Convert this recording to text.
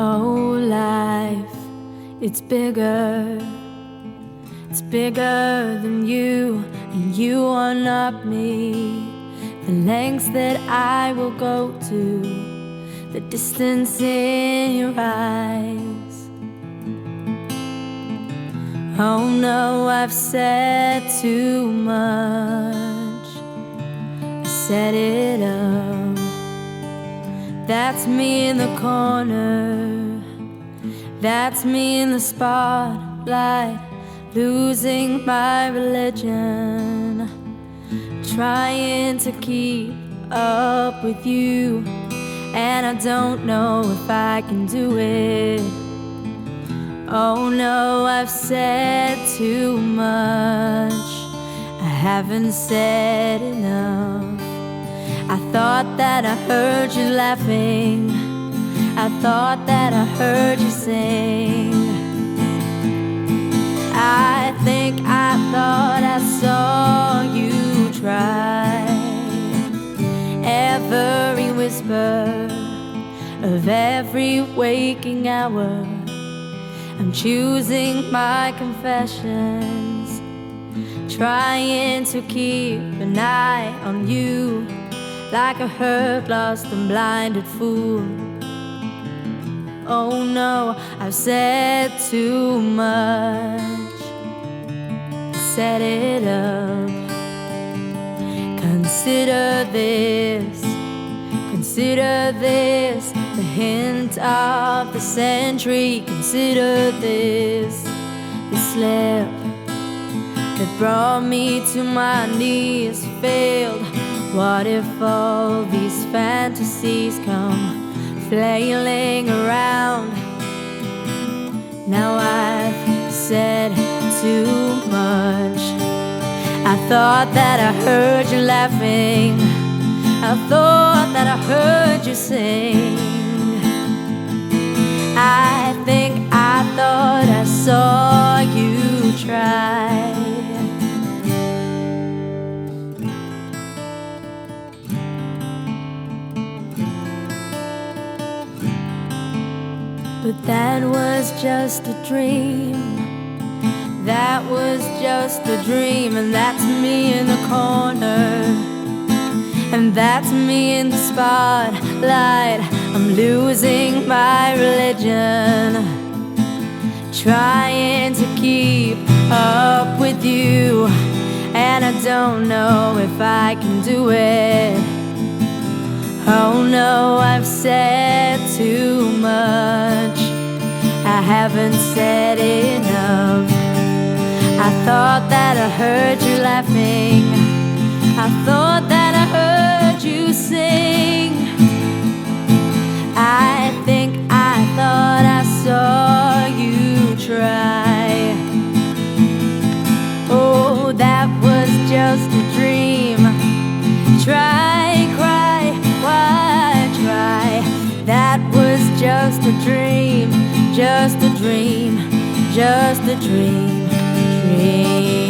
Oh, life, it's bigger. It's bigger than you, and you are not me. The lengths that I will go to, the distance in your eyes. Oh no, I've said too much. I Set it up. That's me in the corner. That's me in the spotlight, losing my religion. Trying to keep up with you, and I don't know if I can do it. Oh no, I've said too much. I haven't said enough. I thought that I heard you laughing. I thought that I heard you sing. I think I thought I saw you try. Every whisper of every waking hour. I'm choosing my confessions, trying to keep an eye on you, like a hurt, lost, and blinded fool. Oh no, I've said too much. Set it up. Consider this, consider this the hint of the century. Consider this the slip that brought me to my knees failed. What if all these fantasies come flailing around? Now I've said too much. I thought that I heard you laughing. I thought that I heard you sing. But that was just a dream. That was just a dream, and that's me in the corner. And that's me in the spotlight. I'm losing my religion. Trying to keep up with you. And I don't know if I can do it. Oh no, I've said too. I haven't said enough. I thought that I heard you laughing. I thought that I heard you sing. I think I thought I saw you try. Oh, that was just a dream. Just a dream, just a dream, dream.